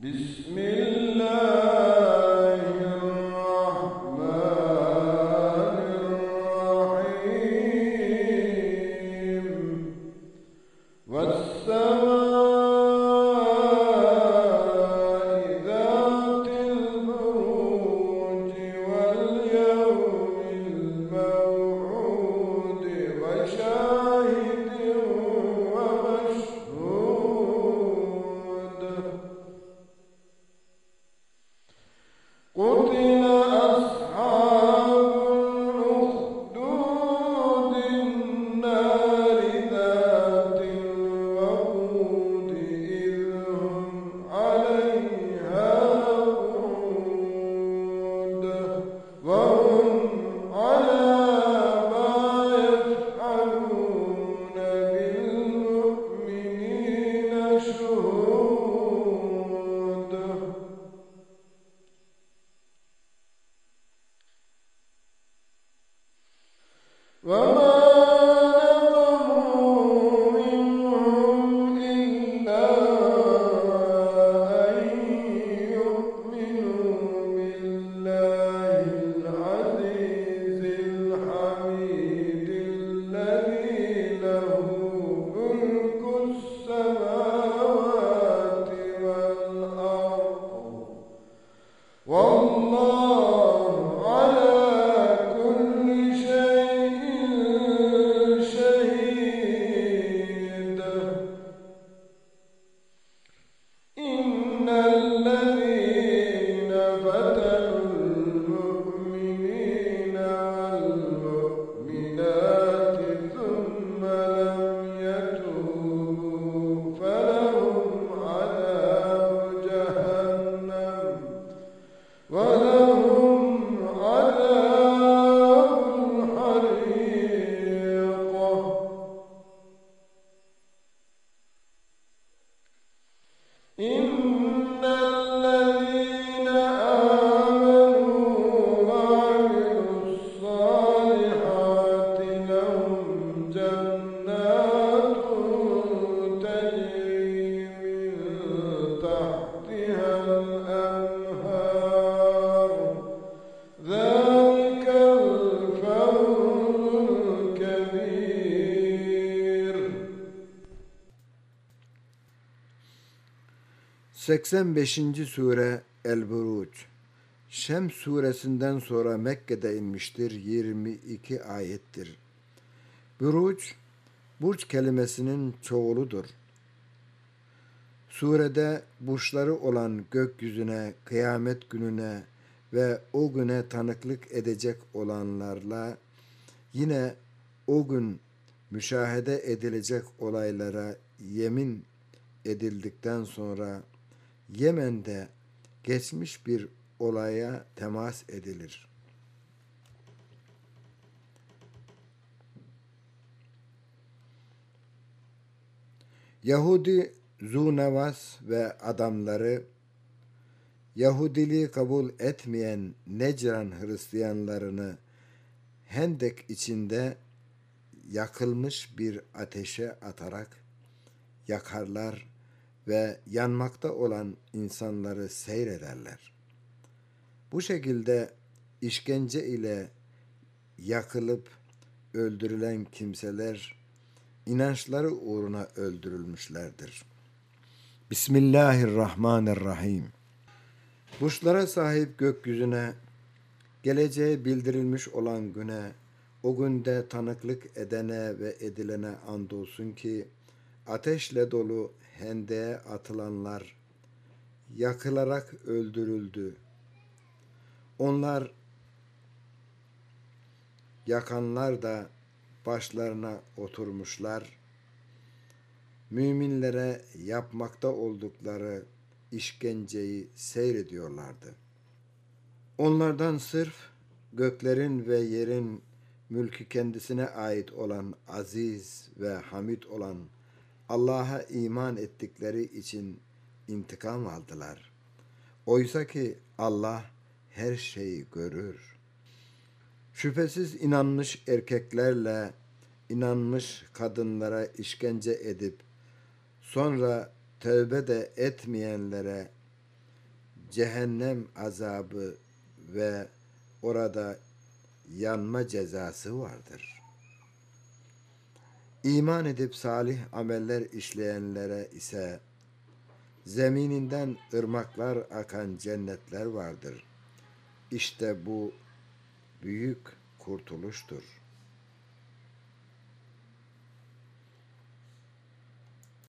Bismillah. والله ولهم عذاب الحريق إن 85. sure El-Buruc Şems suresinden sonra Mekke'de inmiştir. 22 ayettir. Buruc, burç kelimesinin çoğuludur. Surede burçları olan gökyüzüne, kıyamet gününe ve o güne tanıklık edecek olanlarla yine o gün müşahede edilecek olaylara yemin edildikten sonra Yemen'de geçmiş bir olaya temas edilir. Yahudi Zunevas ve adamları Yahudiliği kabul etmeyen Necran Hristiyanlarını Hendek içinde yakılmış bir ateşe atarak yakarlar ve yanmakta olan insanları seyrederler. Bu şekilde işkence ile yakılıp öldürülen kimseler inançları uğruna öldürülmüşlerdir. Bismillahirrahmanirrahim. Burçlara sahip gökyüzüne, geleceğe bildirilmiş olan güne, o günde tanıklık edene ve edilene andolsun ki, ateşle dolu hendeğe atılanlar yakılarak öldürüldü. Onlar yakanlar da başlarına oturmuşlar. Müminlere yapmakta oldukları işkenceyi seyrediyorlardı. Onlardan sırf göklerin ve yerin mülkü kendisine ait olan aziz ve hamid olan Allah'a iman ettikleri için intikam aldılar. Oysa ki Allah her şeyi görür. Şüphesiz inanmış erkeklerle inanmış kadınlara işkence edip sonra tövbe de etmeyenlere cehennem azabı ve orada yanma cezası vardır. İman edip salih ameller işleyenlere ise zemininden ırmaklar akan cennetler vardır. İşte bu büyük kurtuluştur.